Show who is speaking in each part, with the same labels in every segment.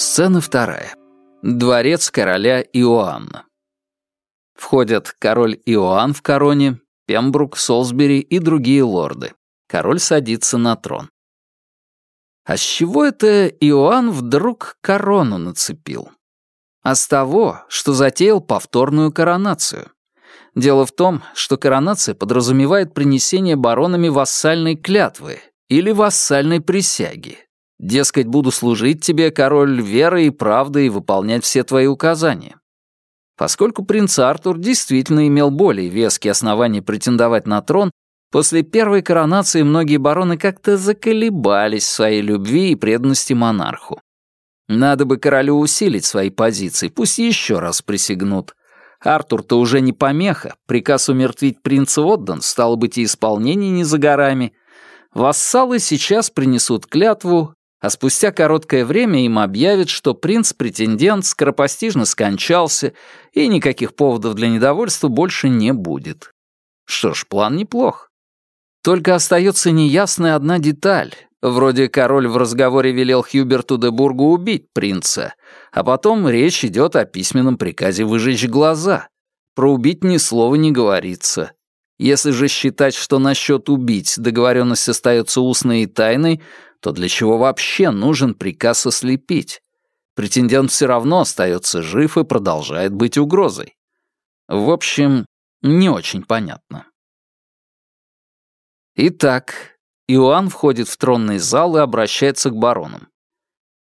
Speaker 1: Сцена вторая. Дворец короля Иоанна. Входят король Иоанн в короне, Пембрук, Солсбери и другие лорды. Король садится на трон. А с чего это Иоанн вдруг корону нацепил? А с того, что затеял повторную коронацию. Дело в том, что коронация подразумевает принесение баронами вассальной клятвы или вассальной присяги. Дескать, буду служить тебе, король, верой и правдой и выполнять все твои указания. Поскольку принц Артур действительно имел более веские основания претендовать на трон, после первой коронации многие бароны как-то заколебались в своей любви и преданности монарху. Надо бы королю усилить свои позиции, пусть еще раз присягнут. Артур-то уже не помеха, приказ умертвить принца отдан, стало быть, и исполнение не за горами. Вассалы сейчас принесут клятву, а спустя короткое время им объявят, что принц-претендент скоропостижно скончался, и никаких поводов для недовольства больше не будет. Что ж, план неплох. Только остается неясная одна деталь. Вроде король в разговоре велел Хьюберту де Бургу убить принца, а потом речь идет о письменном приказе выжечь глаза. Про убить ни слова не говорится. Если же считать, что насчет убить договоренность остается устной и тайной, то для чего вообще нужен приказ ослепить? Претендент все равно остается жив и продолжает быть угрозой. В общем, не очень понятно. Итак, Иоанн входит в тронный зал и обращается к баронам.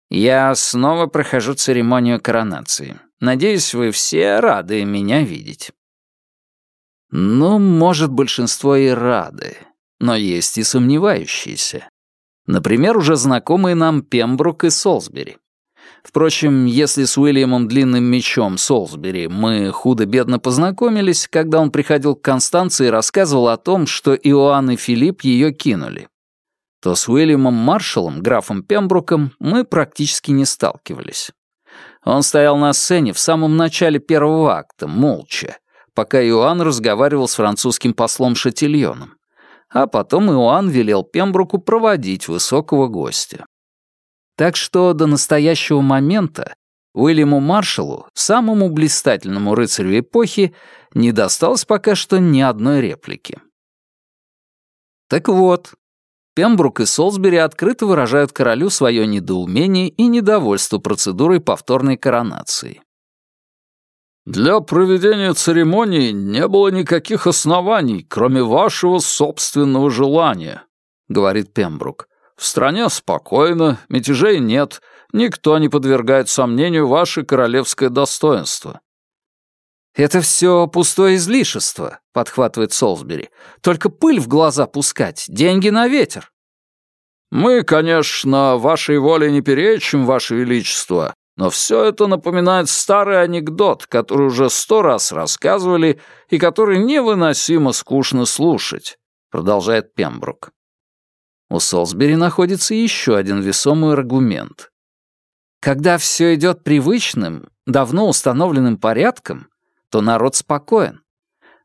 Speaker 1: «Я снова прохожу церемонию коронации. Надеюсь, вы все рады меня видеть». Ну, может, большинство и рады, но есть и сомневающиеся. Например, уже знакомые нам Пембрук и Солсбери. Впрочем, если с Уильямом Длинным Мечом Солсбери мы худо-бедно познакомились, когда он приходил к Констанции и рассказывал о том, что Иоанн и Филипп ее кинули, то с Уильямом Маршалом, графом Пембруком, мы практически не сталкивались. Он стоял на сцене в самом начале первого акта, молча, пока Иоанн разговаривал с французским послом Шатильоном а потом Иоанн велел Пембруку проводить высокого гостя. Так что до настоящего момента Уильяму Маршалу, самому блистательному рыцарю эпохи, не досталось пока что ни одной реплики. Так вот, Пембрук и Солсбери открыто выражают королю свое недоумение и недовольство процедурой повторной коронации. Для проведения церемонии не было никаких оснований, кроме вашего собственного желания, говорит Пембрук. В стране спокойно, мятежей нет, никто не подвергает сомнению ваше королевское достоинство. «Это все пустое излишество», — подхватывает Солсбери. «Только пыль в глаза пускать, деньги на ветер». «Мы, конечно, вашей воле не перечим, ваше величество, но все это напоминает старый анекдот, который уже сто раз рассказывали и который невыносимо скучно слушать», — продолжает Пембрук. У Солсбери находится еще один весомый аргумент. Когда все идет привычным, давно установленным порядком, то народ спокоен.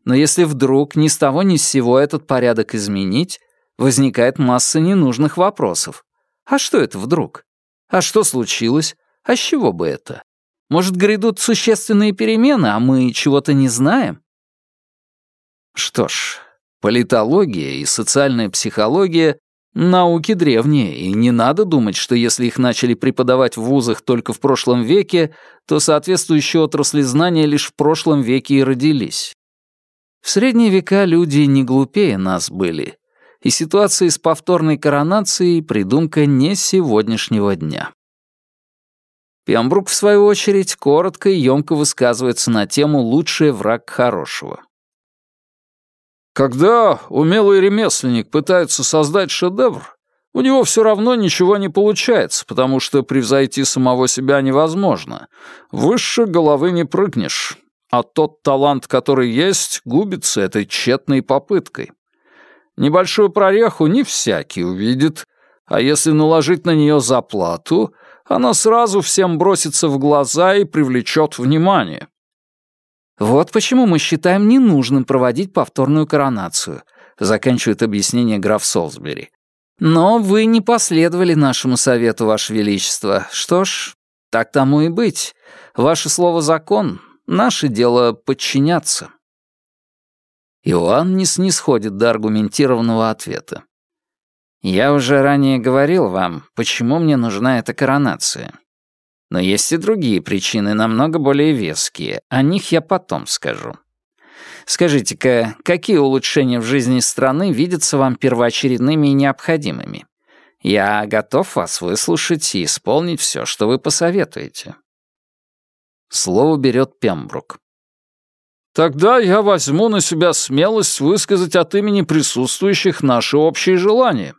Speaker 1: Но если вдруг ни с того ни с сего этот порядок изменить, возникает масса ненужных вопросов. А что это вдруг? А что случилось? А с чего бы это? Может, грядут существенные перемены, а мы чего-то не знаем? Что ж, политология и социальная психология — науки древние, и не надо думать, что если их начали преподавать в вузах только в прошлом веке, то соответствующие отрасли знания лишь в прошлом веке и родились. В средние века люди не глупее нас были, и ситуация с повторной коронацией — придумка не сегодняшнего дня. Пембрук, в свою очередь, коротко и емко высказывается на тему «лучший враг хорошего». Когда умелый ремесленник пытается создать шедевр, у него все равно ничего не получается, потому что превзойти самого себя невозможно. Выше головы не прыгнешь, а тот талант, который есть, губится этой тщетной попыткой. Небольшую прореху не всякий увидит, а если наложить на нее заплату, она сразу всем бросится в глаза и привлечет внимание. Вот почему мы считаем ненужным проводить повторную коронацию, заканчивает объяснение граф Солсбери. Но вы не последовали нашему совету, Ваше Величество. Что ж, Так тому и быть. Ваше слово закон, наше дело подчиняться. Иоанн не снисходит до аргументированного ответа. Я уже ранее говорил вам, почему мне нужна эта коронация. Но есть и другие причины, намного более веские. О них я потом скажу. Скажите-ка, какие улучшения в жизни страны видятся вам первоочередными и необходимыми? Я готов вас выслушать и исполнить все, что вы посоветуете. Слово берет Пембрук.
Speaker 2: Тогда я возьму на себя смелость высказать от имени присутствующих наши общие желания.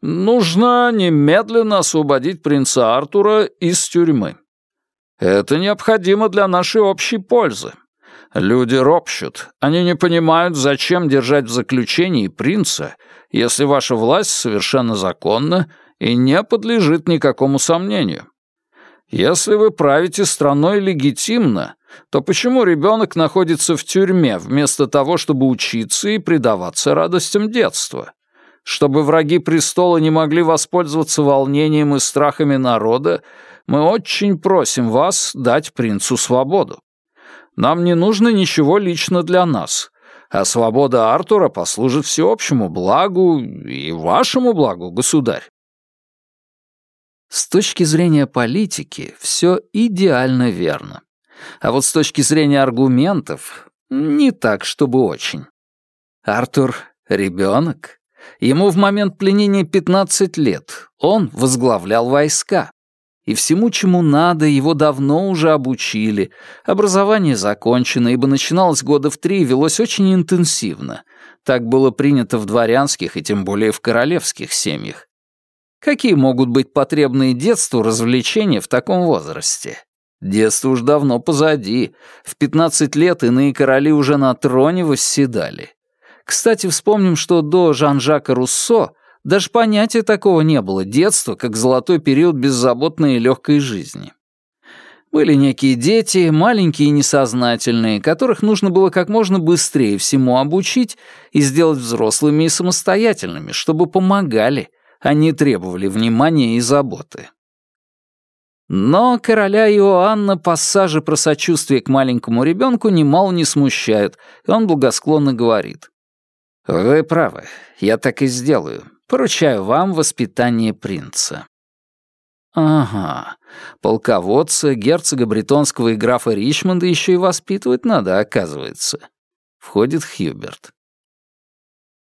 Speaker 2: Нужно немедленно освободить принца Артура из тюрьмы. Это необходимо для нашей общей пользы. Люди ропщут. Они не понимают, зачем держать в заключении принца, если ваша власть совершенно законна и не подлежит никакому сомнению. Если вы правите страной легитимно, то почему ребенок находится в тюрьме вместо того, чтобы учиться и предаваться радостям детства? Чтобы враги престола не могли воспользоваться волнением и страхами народа, мы очень просим вас дать принцу свободу. Нам не нужно ничего лично для нас, а свобода Артура послужит всеобщему благу и вашему благу, государь.
Speaker 1: С точки зрения политики все идеально верно. А вот с точки зрения аргументов не так, чтобы очень. Артур — ребенок. Ему в момент пленения 15 лет. Он возглавлял войска. И всему, чему надо, его давно уже обучили. Образование закончено, ибо начиналось года в три и велось очень интенсивно. Так было принято в дворянских и тем более в королевских семьях. Какие могут быть потребные детству развлечения в таком возрасте? Детство уж давно позади. В 15 лет иные короли уже на троне восседали. Кстати, вспомним, что до Жан-Жака Руссо даже понятия такого не было детства, как золотой период беззаботной и легкой жизни. Были некие дети, маленькие и несознательные, которых нужно было как можно быстрее всему обучить и сделать взрослыми и самостоятельными, чтобы помогали, а не требовали внимания и заботы. Но короля Иоанна пассажи про сочувствие к маленькому ребенку немало не смущают, и он благосклонно говорит. «Вы правы, я так и сделаю. Поручаю вам воспитание принца». Ага, полководца, герцога Бретонского и графа Ричмонда еще и воспитывать надо, оказывается. Входит Хьюберт.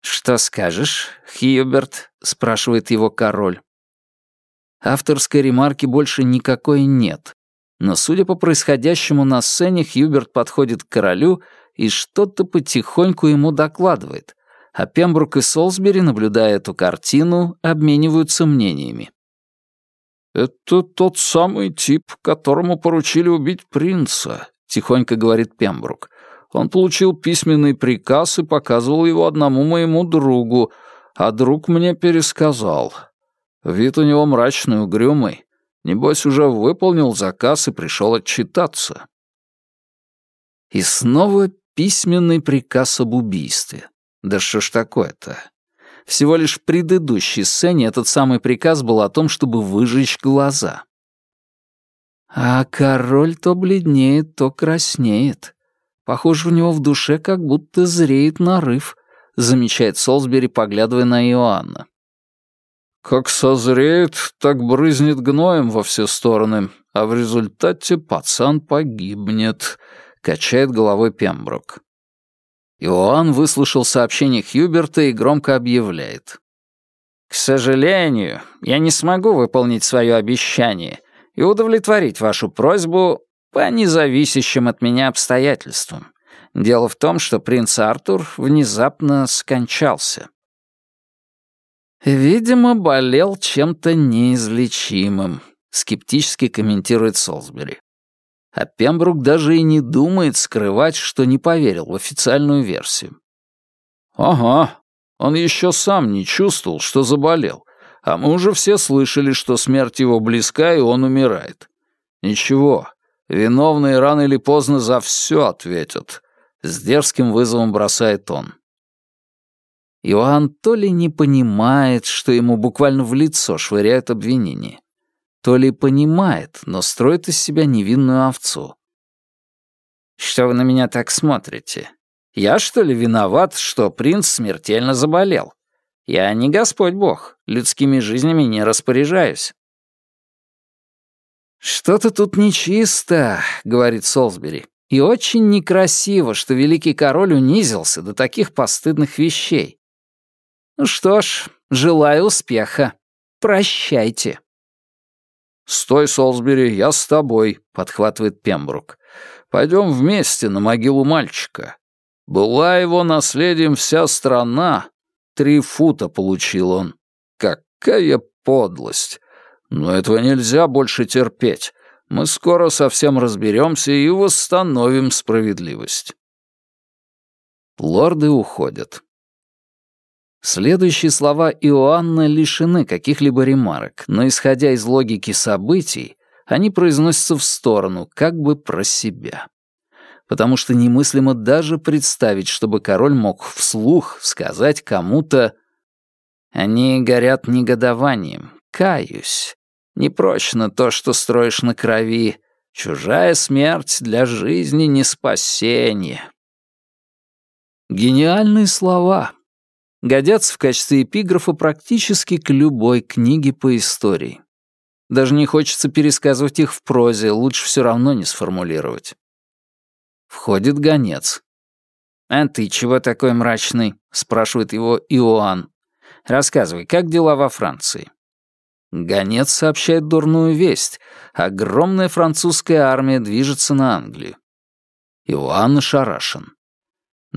Speaker 1: «Что скажешь, Хьюберт?» — спрашивает его король. Авторской ремарки больше никакой нет, но, судя по происходящему на сцене, Хьюберт подходит к королю и что-то потихоньку ему докладывает, а Пембрук и Солсбери, наблюдая эту картину, обмениваются мнениями.
Speaker 2: «Это тот самый тип, которому поручили убить принца», — тихонько говорит Пембрук. «Он получил письменный приказ и показывал его одному моему другу, а друг мне пересказал. Вид у него мрачный, угрюмый. Небось, уже выполнил заказ и пришел отчитаться».
Speaker 1: И снова письменный приказ об убийстве. Да что ж такое-то? Всего лишь в предыдущей сцене этот самый приказ был о том, чтобы выжечь глаза. А король то бледнеет, то краснеет. Похоже, у него в душе как будто зреет нарыв, замечает Солсбери, поглядывая на Иоанна.
Speaker 2: Как созреет, так брызнет гноем во все стороны, а в результате пацан погибнет, качает головой Пемброк.
Speaker 1: Иоанн выслушал сообщение Хьюберта и громко объявляет. «К сожалению, я не смогу выполнить свое обещание и удовлетворить вашу просьбу по независящим от меня обстоятельствам. Дело в том, что принц Артур внезапно скончался». «Видимо, болел чем-то неизлечимым», — скептически комментирует Солсбери. А Пембрук даже и не думает скрывать, что не поверил в официальную версию.
Speaker 2: «Ага, он еще сам не чувствовал, что заболел, а мы уже все слышали, что смерть его близка, и он умирает. Ничего, виновные рано или поздно за все ответят», — с дерзким вызовом бросает он.
Speaker 1: Иоанн то ли не понимает, что ему буквально в лицо швыряют обвинения, то ли понимает, но строит из себя невинную овцу. «Что вы на меня так смотрите? Я, что ли, виноват, что принц смертельно заболел? Я не Господь Бог, людскими жизнями не распоряжаюсь». «Что-то тут нечисто», — говорит Солсбери. «И очень некрасиво, что великий король унизился до таких постыдных вещей. Ну что ж, желаю успеха. Прощайте».
Speaker 2: «Стой, Солсбери, я с тобой», — подхватывает Пембрук. «Пойдем вместе на могилу мальчика. Была его наследием вся страна. Три фута получил он. Какая подлость! Но этого нельзя больше терпеть. Мы скоро совсем разберемся и восстановим справедливость».
Speaker 1: Лорды уходят. Следующие слова Иоанна лишены каких-либо ремарок, но, исходя из логики событий, они произносятся в сторону, как бы про себя. Потому что немыслимо даже представить, чтобы король мог вслух сказать кому-то «Они горят негодованием, каюсь. Непрочно то, что строишь на крови. Чужая смерть для жизни не спасение». Гениальные слова, годятся в качестве эпиграфа практически к любой книге по истории. Даже не хочется пересказывать их в прозе, лучше все равно не сформулировать. Входит гонец. «А ты чего такой мрачный?» — спрашивает его Иоанн. «Рассказывай, как дела во Франции?» Гонец сообщает дурную весть. Огромная французская армия движется на Англию. Иоанн ошарашен.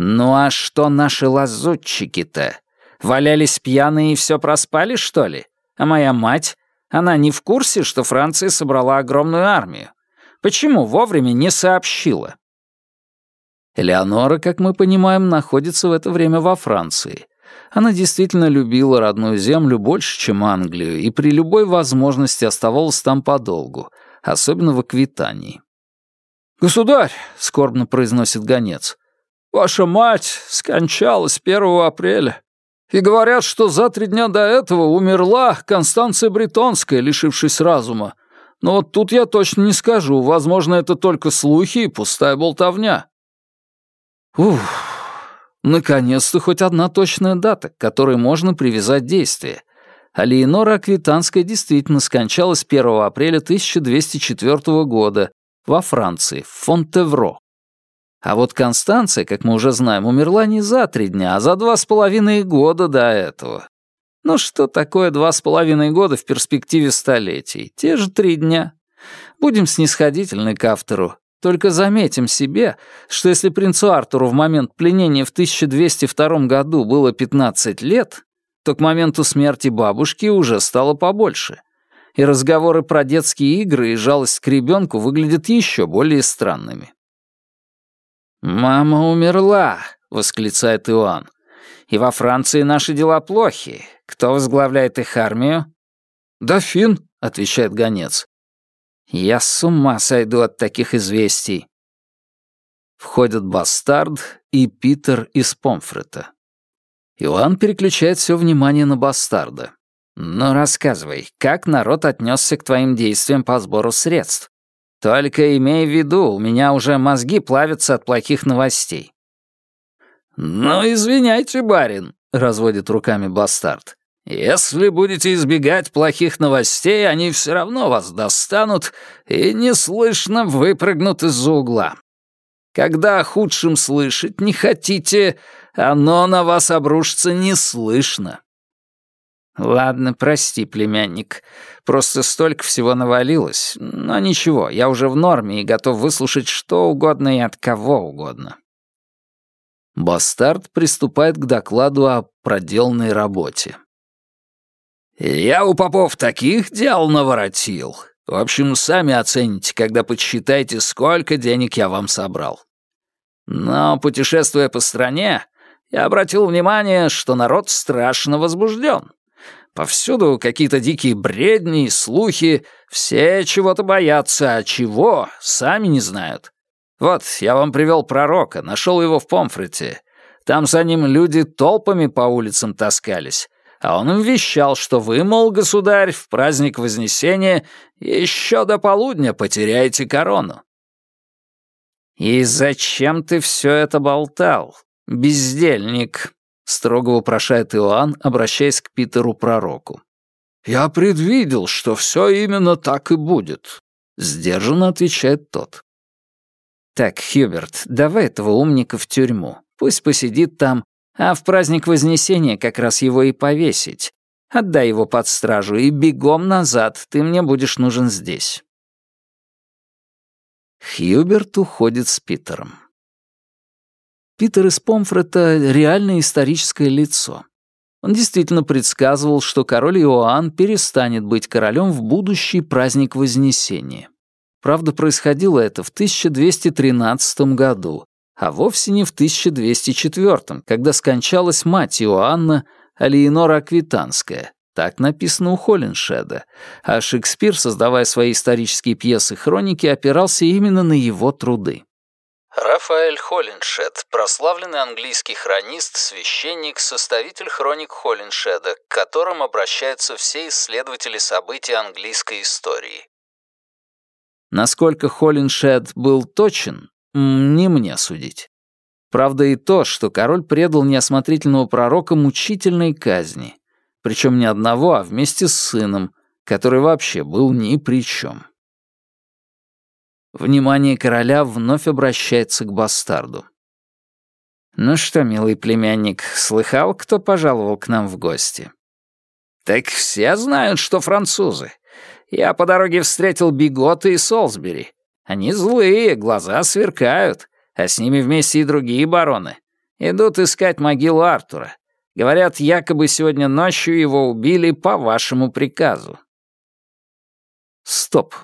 Speaker 1: «Ну а что наши лазутчики-то? Валялись пьяные и все проспали, что ли? А моя мать? Она не в курсе, что Франция собрала огромную армию? Почему вовремя не сообщила?» Элеонора, как мы понимаем, находится в это время во Франции. Она действительно любила родную землю больше, чем Англию, и при любой возможности оставалась там подолгу, особенно в Аквитании.
Speaker 2: «Государь», — скорбно произносит гонец, Ваша мать скончалась 1 апреля. И говорят, что за три дня до этого умерла Констанция Бретонская, лишившись разума. Но вот тут я точно не скажу. Возможно, это только слухи и пустая болтовня.
Speaker 1: Ух, наконец-то хоть одна точная дата, к которой можно привязать действие. А Леонора Аквитанская действительно скончалась 1 апреля 1204 года во Франции, в Фонтевро. А вот Констанция, как мы уже знаем, умерла не за три дня, а за два с половиной года до этого. Ну что такое два с половиной года в перспективе столетий? Те же три дня. Будем снисходительны к автору. Только заметим себе, что если принцу Артуру в момент пленения в 1202 году было 15 лет, то к моменту смерти бабушки уже стало побольше. И разговоры про детские игры и жалость к ребенку выглядят еще более странными. «Мама умерла», — восклицает Иоанн. «И во Франции наши дела плохи. Кто возглавляет их армию?»
Speaker 2: «Дофин», — отвечает гонец.
Speaker 1: «Я с ума сойду от таких известий». Входят Бастард и Питер из Помфрета. Иоанн переключает все внимание на Бастарда. «Ну, рассказывай, как народ отнесся к твоим действиям по сбору средств? Только имей в виду, у меня уже мозги плавятся от плохих новостей».
Speaker 2: «Ну, извиняйте, барин», — разводит руками бастард. «Если будете избегать плохих новостей, они все равно вас достанут и неслышно выпрыгнут из-за угла. Когда о худшем слышать не хотите, оно на вас обрушится неслышно.
Speaker 1: «Ладно, прости, племянник. Просто столько всего навалилось. Но ничего, я уже в норме и готов выслушать что угодно и от кого угодно». Бастард приступает к докладу о проделанной работе.
Speaker 2: «Я у попов таких дел наворотил. В общем, сами оцените, когда подсчитаете, сколько денег я вам собрал. Но, путешествуя по стране, я обратил внимание, что народ страшно возбужден. Повсюду какие-то дикие бредни и слухи, все чего-то боятся, а чего, сами не знают. Вот, я вам привел пророка, нашел его в Помфрете. Там за ним люди толпами по улицам таскались.
Speaker 1: а он им вещал, что вы, мол, государь, в праздник Вознесения еще до полудня потеряете корону. «И зачем ты все это болтал, бездельник?» — строго вопрошает Иоанн, обращаясь к Питеру-пророку.
Speaker 2: «Я предвидел, что все именно так и будет», —
Speaker 1: сдержанно отвечает тот. «Так, Хьюберт, давай этого умника в тюрьму. Пусть посидит там, а в праздник Вознесения как раз его и повесить. Отдай его под стражу и бегом назад, ты мне будешь нужен здесь». Хьюберт уходит с Питером. Питер из Помфрета — реальное историческое лицо. Он действительно предсказывал, что король Иоанн перестанет быть королем в будущий праздник Вознесения. Правда, происходило это в 1213 году, а вовсе не в 1204, когда скончалась мать Иоанна, Алиенора Аквитанская, так написано у Холлиншеда, а Шекспир, создавая свои исторические пьесы-хроники, опирался именно на его труды. Рафаэль Холлиншед, прославленный английский хронист, священник, составитель хроник Холлиншеда, к которым обращаются все исследователи событий английской истории. Насколько Холлиншед был точен, не мне судить. Правда и то, что король предал неосмотрительного пророка мучительной казни, причем не одного, а вместе с сыном, который вообще был ни при чем. Внимание короля вновь обращается к бастарду. «Ну что, милый племянник, слыхал, кто пожаловал к нам в гости?» «Так все знают, что французы. Я по дороге встретил Бигота и Солсбери. Они злые, глаза сверкают, а с ними вместе и другие бароны. Идут искать могилу Артура. Говорят, якобы сегодня ночью его убили по вашему приказу». Стоп.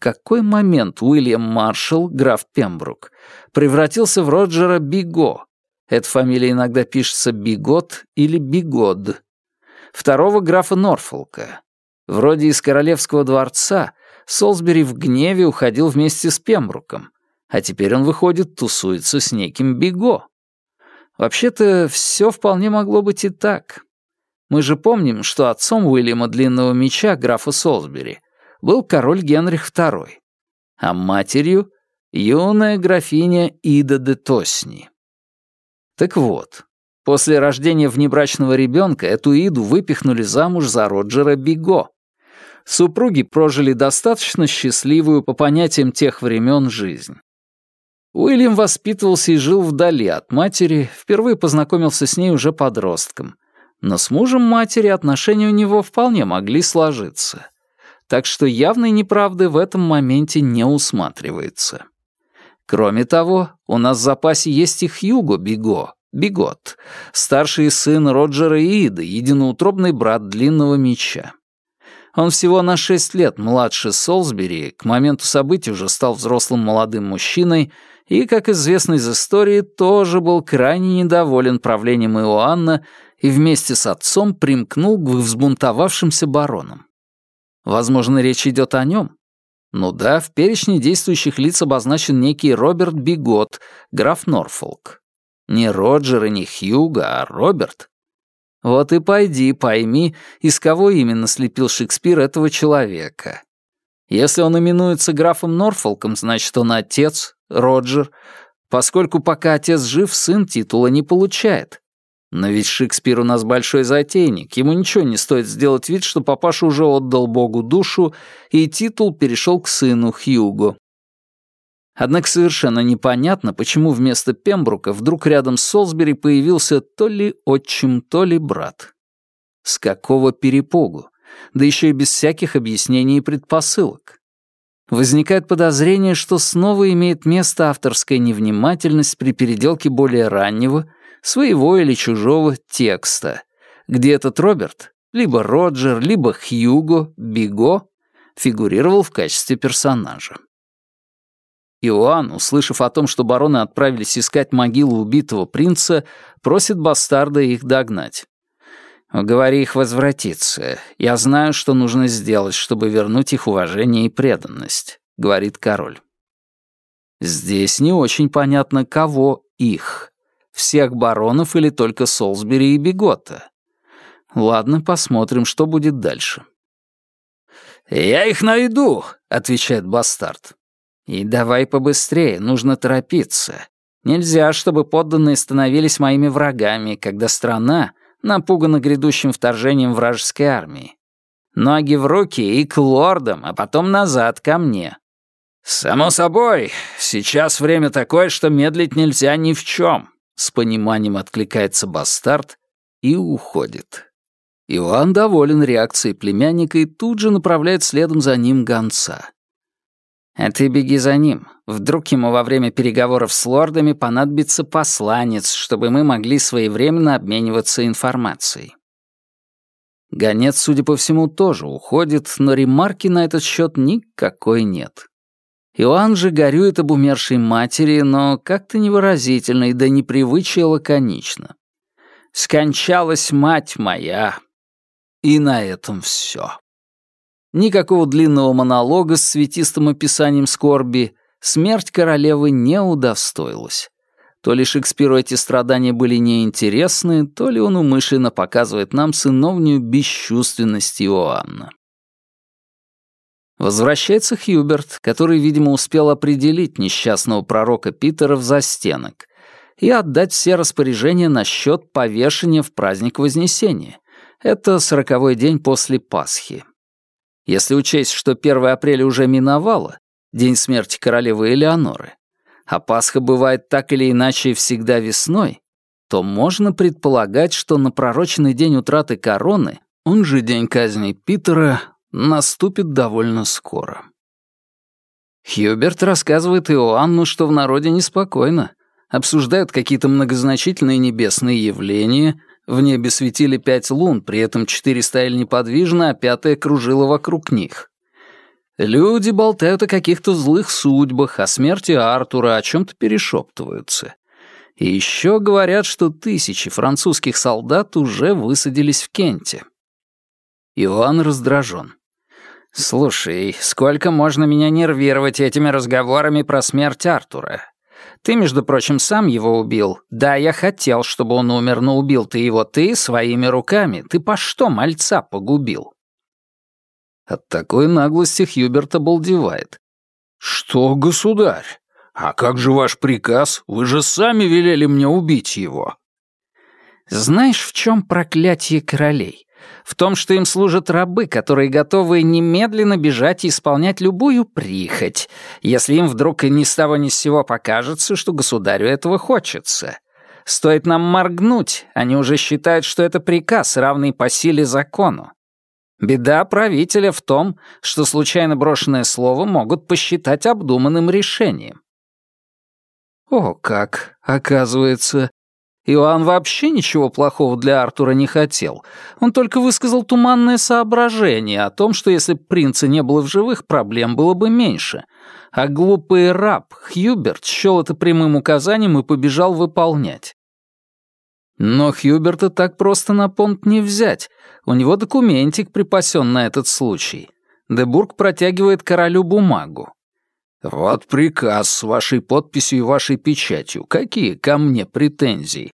Speaker 1: Какой момент Уильям Маршалл, граф Пембрук, превратился в Роджера Биго? Эта фамилия иногда пишется Бигот или Бигод. Второго графа Норфолка. Вроде из королевского дворца Солсбери в гневе уходил вместе с Пембруком, а теперь он, выходит, тусуется с неким Биго. Вообще-то, все вполне могло быть и так. Мы же помним, что отцом Уильяма Длинного Меча, графа Солсбери, был король Генрих II, а матерью — юная графиня Ида де Тосни. Так вот, после рождения внебрачного ребенка эту Иду выпихнули замуж за Роджера Биго. Супруги прожили достаточно счастливую по понятиям тех времен жизнь. Уильям воспитывался и жил вдали от матери, впервые познакомился с ней уже подростком. Но с мужем матери отношения у него вполне могли сложиться. Так что явной неправды в этом моменте не усматривается. Кроме того, у нас в запасе есть и Хьюго Биго, Бигот, старший сын Роджера и Иды, единоутробный брат Длинного Меча. Он всего на шесть лет младше Солсбери, к моменту событий уже стал взрослым молодым мужчиной и, как известно из истории, тоже был крайне недоволен правлением Иоанна и вместе с отцом примкнул к взбунтовавшимся баронам. Возможно, речь идет о нем. Ну да, в перечне действующих лиц обозначен некий Роберт Бигот, граф Норфолк. Не Роджер и не Хьюга, а Роберт. Вот и пойди, пойми, из кого именно слепил Шекспир этого человека. Если он именуется графом Норфолком, значит, он отец, Роджер, поскольку пока отец жив, сын титула не получает. Но ведь Шекспир у нас большой затейник, ему ничего не стоит сделать вид, что папаша уже отдал Богу душу, и титул перешел к сыну Хьюго. Однако совершенно непонятно, почему вместо Пембрука вдруг рядом с Солсбери появился то ли отчим, то ли брат. С какого перепугу? Да еще и без всяких объяснений и предпосылок. Возникает подозрение, что снова имеет место авторская невнимательность при переделке более раннего, своего или чужого текста, где этот Роберт, либо Роджер, либо Хьюго, Биго, фигурировал в качестве персонажа. Иоанн, услышав о том, что бароны отправились искать могилу убитого принца, просит бастарда их догнать. Уговори их возвратиться. Я знаю, что нужно сделать, чтобы вернуть их уважение и преданность», — говорит король. Здесь не очень понятно, кого их. Всех баронов или только Солсбери и Бегота. Ладно, посмотрим, что будет дальше.
Speaker 2: «Я их найду», — отвечает бастард.
Speaker 1: «И давай побыстрее, нужно торопиться. Нельзя, чтобы подданные становились моими врагами, когда страна напугана грядущим вторжением вражеской армии. Ноги в руки и к лордам, а потом назад ко мне.
Speaker 2: «Само собой, сейчас время такое, что медлить нельзя ни в чем», — с пониманием откликается бастард и уходит.
Speaker 1: Иоанн доволен реакцией племянника и тут же направляет следом за ним гонца. «А ты беги за ним. Вдруг ему во время переговоров с лордами понадобится посланец, чтобы мы могли своевременно обмениваться информацией». Гонец, судя по всему, тоже уходит, но ремарки на этот счет никакой нет. Иоанн же горюет об умершей матери, но как-то невыразительно и до непривычия лаконично. «Скончалась мать моя». И на этом все. Никакого длинного монолога с светистым описанием скорби смерть королевы не удостоилась. То ли Шекспиру эти страдания были неинтересны, то ли он умышленно показывает нам сыновнюю бесчувственность Иоанна. Возвращается Хьюберт, который, видимо, успел определить несчастного пророка Питера в застенок и отдать все распоряжения насчет повешения в праздник Вознесения. Это сороковой день после Пасхи. Если учесть, что 1 апреля уже миновало, день смерти королевы Элеоноры, а Пасха бывает так или иначе всегда весной, то можно предполагать, что на пророчный день утраты короны, он же день казни Питера, наступит довольно скоро. Хьюберт рассказывает Иоанну, что в народе неспокойно. Обсуждают какие-то многозначительные небесные явления, в небе светили пять лун, при этом четыре стояли неподвижно, а пятая кружила вокруг них. Люди болтают о каких-то злых судьбах, о смерти Артура, о чем-то перешептываются. И еще говорят, что тысячи французских солдат уже высадились в Кенте. Иоанн раздражен. «Слушай, сколько можно меня нервировать этими разговорами про смерть Артура? Ты, между прочим, сам его убил. Да, я хотел, чтобы он умер, но убил ты его ты своими руками. Ты по что мальца погубил?» От такой наглости Хьюберт обалдевает.
Speaker 2: «Что, государь? А как же ваш приказ? Вы же сами велели мне убить его».
Speaker 1: «Знаешь, в чем проклятие королей? В том, что им служат рабы, которые готовы немедленно бежать и исполнять любую прихоть, если им вдруг ни с того ни с сего покажется, что государю этого хочется. Стоит нам моргнуть, они уже считают, что это приказ, равный по силе закону. Беда правителя в том, что случайно брошенное слово могут посчитать обдуманным решением. О, как, оказывается, Иоанн вообще ничего плохого для Артура не хотел. Он только высказал туманное соображение о том, что если принца не было в живых, проблем было бы меньше. А глупый раб Хьюберт счел это прямым указанием и побежал выполнять. Но Хьюберта так просто на понт не взять. У него документик припасен на этот случай. Дебург протягивает королю бумагу. «Вот приказ с вашей подписью и вашей печатью. Какие ко мне претензии?»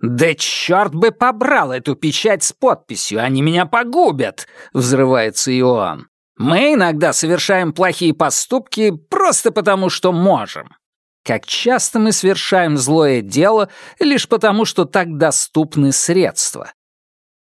Speaker 1: «Да черт бы побрал эту печать с подписью, они меня погубят!» — взрывается Иоанн. «Мы иногда совершаем плохие поступки просто потому, что можем. Как часто мы совершаем злое дело лишь потому, что так доступны средства.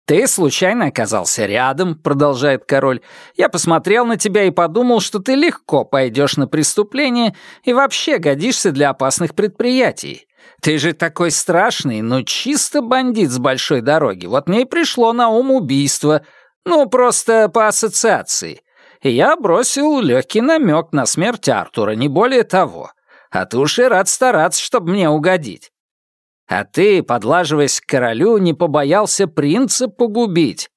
Speaker 1: «Ты случайно оказался рядом», — продолжает король. «Я посмотрел на тебя и подумал, что ты легко пойдешь на преступление и вообще годишься для опасных предприятий. Ты же такой страшный, но чисто бандит с большой дороги. Вот мне и пришло на ум убийство. Ну, просто по ассоциации. И я бросил легкий намек на смерть Артура, не более того. А ты уж и рад стараться, чтобы мне угодить. А ты, подлаживаясь к королю, не побоялся принца погубить.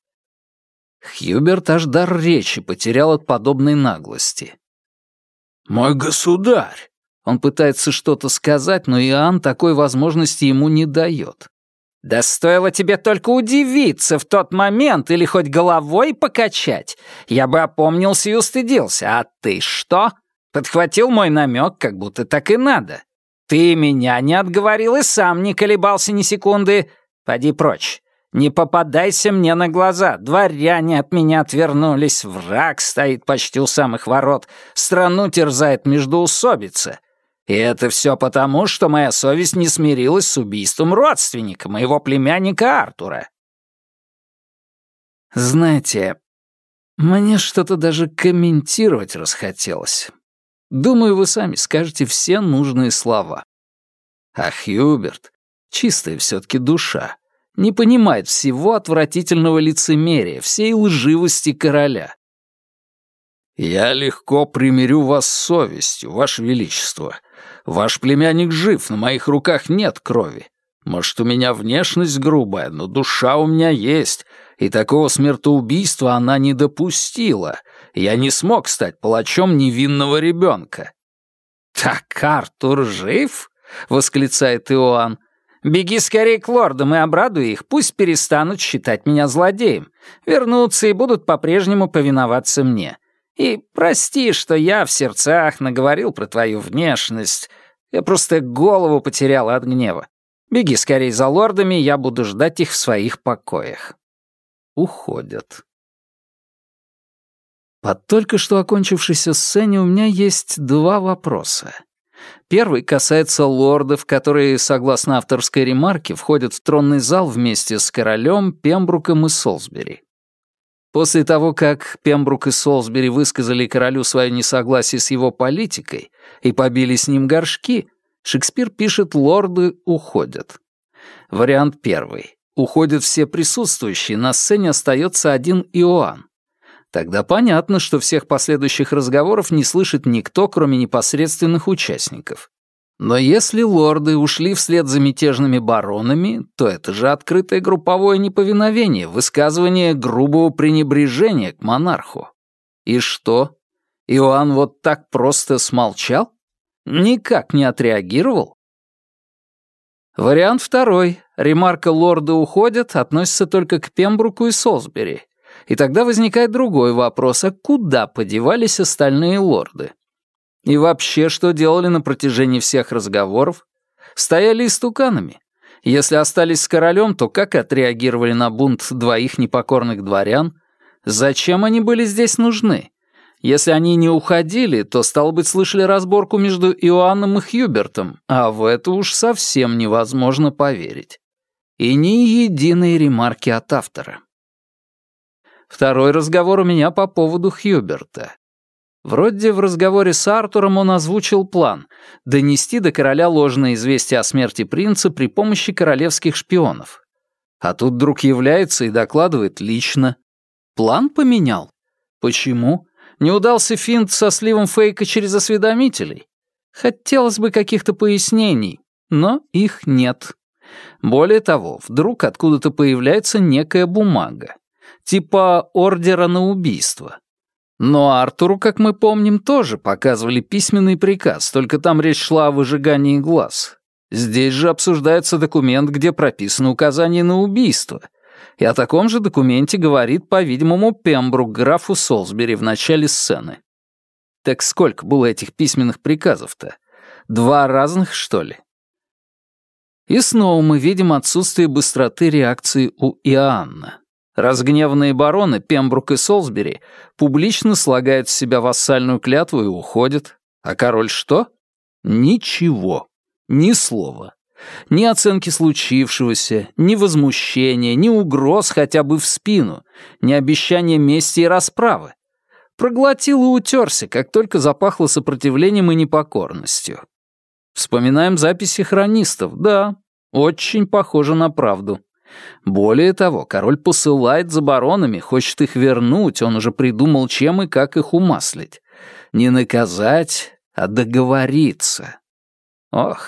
Speaker 1: Хьюберт аж дар речи потерял от подобной наглости.
Speaker 2: «Мой государь!»
Speaker 1: Он пытается что-то сказать, но Иоанн такой возможности ему не дает. «Да стоило тебе только удивиться в тот момент или хоть головой покачать. Я бы опомнился и устыдился. А ты что? Подхватил мой намек, как будто так и надо. Ты меня не отговорил и сам не колебался ни секунды. Поди прочь. Не попадайся мне на глаза. Дворяне от меня отвернулись, враг стоит почти у самых ворот, страну терзает междоусобица. И это все потому, что моя совесть не смирилась с убийством родственника, моего племянника Артура. Знаете, мне что-то даже комментировать расхотелось. Думаю, вы сами скажете все нужные слова. А Хьюберт, чистая все-таки душа, не понимает всего отвратительного лицемерия, всей лживости короля. «Я легко примирю вас с совестью, ваше величество. Ваш племянник жив, на моих руках нет крови. Может, у меня внешность грубая, но душа у меня есть, и такого смертоубийства она не допустила. Я не смог стать палачом невинного ребенка». «Так Артур жив?» — восклицает Иоанн. «Беги скорее к лордам и обрадуй их, пусть перестанут считать меня злодеем, вернутся и будут по-прежнему повиноваться мне. И прости, что я в сердцах наговорил про твою внешность. Я просто голову потерял от гнева. Беги скорее за лордами, я буду ждать их в своих покоях». Уходят. По только что окончившейся сцене у меня есть два вопроса. Первый касается лордов, которые, согласно авторской ремарке, входят в тронный зал вместе с королем, Пембруком и Солсбери. После того, как Пембрук и Солсбери высказали королю свое несогласие с его политикой и побили с ним горшки, Шекспир пишет «лорды уходят». Вариант первый. Уходят все присутствующие, на сцене остается один Иоанн. Тогда понятно, что всех последующих разговоров не слышит никто, кроме непосредственных участников. Но если лорды ушли вслед за мятежными баронами, то это же открытое групповое неповиновение, высказывание грубого пренебрежения к монарху. И что? Иоанн вот так просто смолчал? Никак не отреагировал? Вариант второй. Ремарка «лорды уходят» относится только к Пембруку и Солсбери. И тогда возникает другой вопрос, а куда подевались остальные лорды? И вообще, что делали на протяжении всех разговоров? Стояли истуканами. Если остались с королем, то как отреагировали на бунт двоих непокорных дворян? Зачем они были здесь нужны? Если они не уходили, то, стало быть, слышали разборку между Иоанном и Хьюбертом, а в это уж совсем невозможно поверить. И ни единой ремарки от автора. Второй разговор у меня по поводу Хьюберта. Вроде в разговоре с Артуром он озвучил план — донести до короля ложное известие о смерти принца при помощи королевских шпионов. А тут вдруг является и докладывает лично. План поменял? Почему? Не удался финт со сливом фейка через осведомителей? Хотелось бы каких-то пояснений, но их нет. Более того, вдруг откуда-то появляется некая бумага типа ордера на убийство. Но Артуру, как мы помним, тоже показывали письменный приказ, только там речь шла о выжигании глаз. Здесь же обсуждается документ, где прописано указание на убийство. И о таком же документе говорит, по-видимому, Пембрук графу Солсбери в начале сцены. Так сколько было этих письменных приказов-то? Два разных, что ли? И снова мы видим отсутствие быстроты реакции у Иоанна. Разгневанные бароны Пембрук и Солсбери публично слагают с себя вассальную клятву и уходят. А король что? Ничего. Ни слова. Ни оценки случившегося, ни возмущения, ни угроз хотя бы в спину, ни обещания мести и расправы. Проглотил и утерся, как только запахло сопротивлением и непокорностью. Вспоминаем записи хронистов. Да, очень похоже на правду. Более того, король посылает за баронами, хочет их вернуть, он уже придумал, чем и как их умаслить. Не наказать, а договориться. Ох,